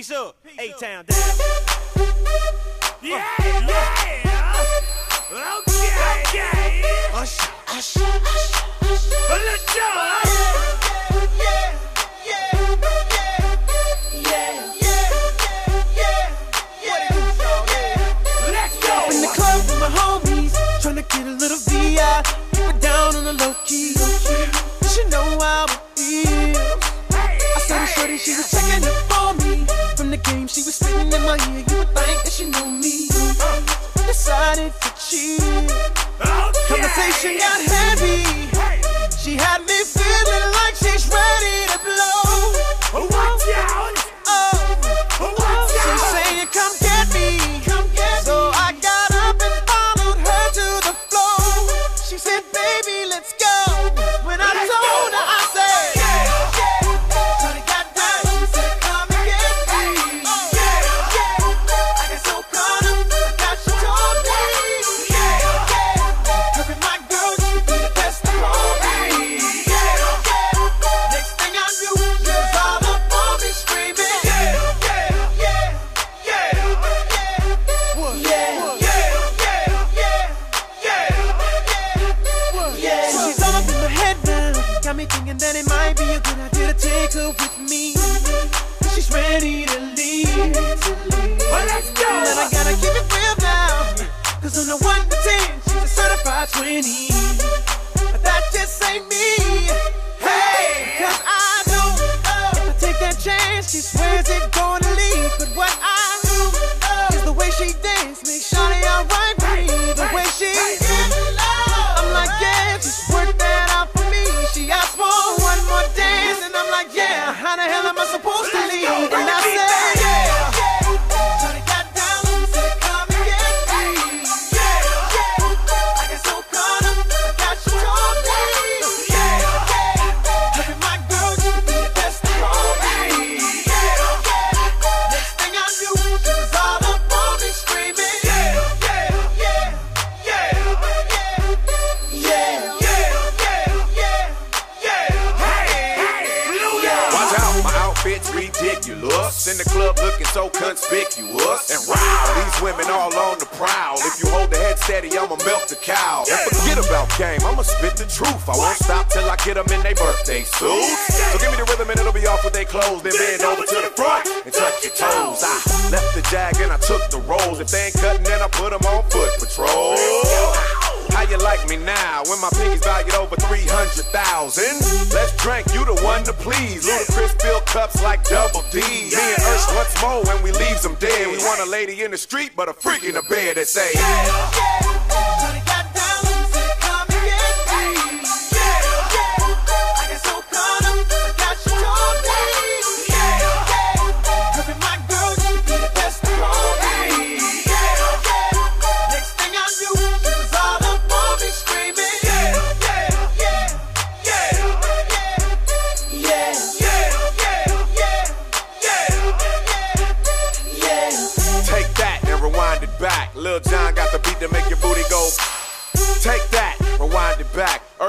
Peace up. A-Town down. Yeah, yeah. Okay, okay. Usher, usher, usher. Let's go. Let's go. In the club with my homies, tryna get a little VI. Keep it down on the low key. You should know how it feels. I saw the shorty, she was checking up the game, she was spitting in my ear. You would think that she knew me. Decided to cheat. Oh, Conversation got heavy. That it might be a good idea to take her with me. She's ready to leave. Well, let's go. Then I gotta keep it real now. Cause on the 1 to 10, she's a certified 20. But that just ain't me. Hey! Cause I know if I take that chance, she swears it's gonna leave. But what I ridiculous. In the club looking so conspicuous. And wow, these women all on the prowl. If you hold the head steady, I'ma milk the cow. And forget about game, I'ma spit the truth. I won't stop till I get them in their birthday suits. So give me the rhythm and it'll be off with their clothes. Then bend over to the front and touch your toes. I left the jag and I took the rolls. If they ain't cutting, then I put them on foot patrol. How you like me now when my pinky's valued over 300,000? Let's drink, you the one to please. Ludacris fill cups like double D. Me and Ush once more when we leaves them dead. We want a lady in the street, but a freak in the bed that say,